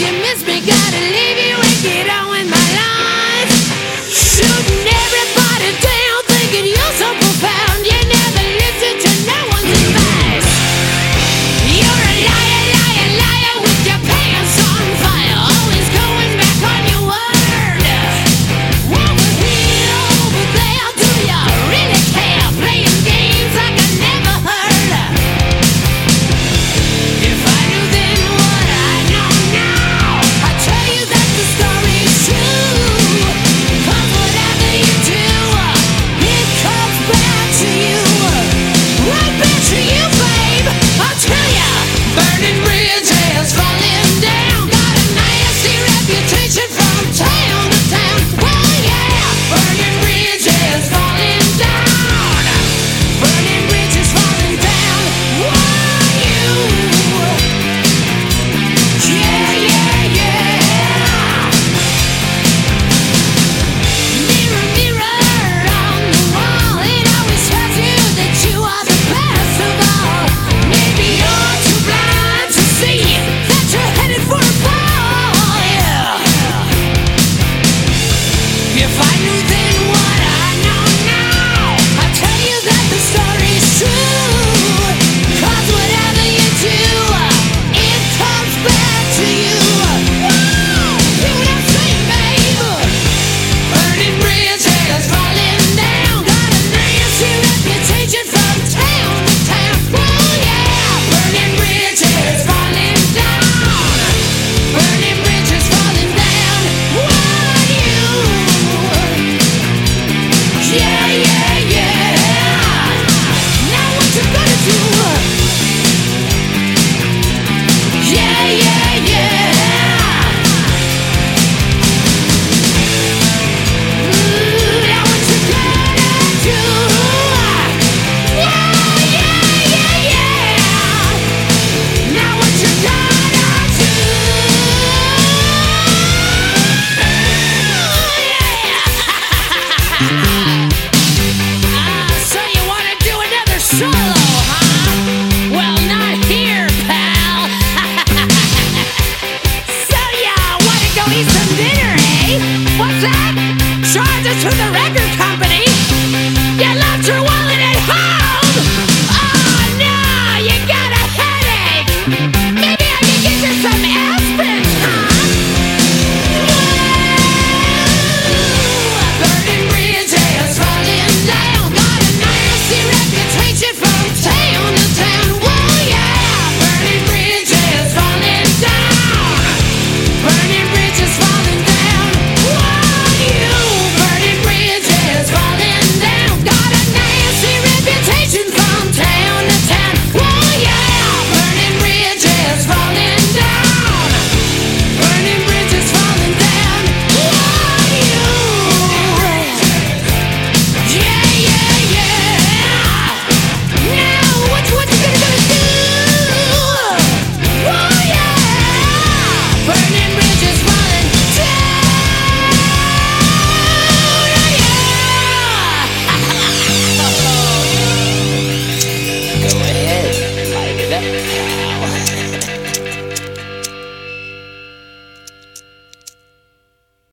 you miss me, God. me some dinner, eh? What's that? Charges to the record!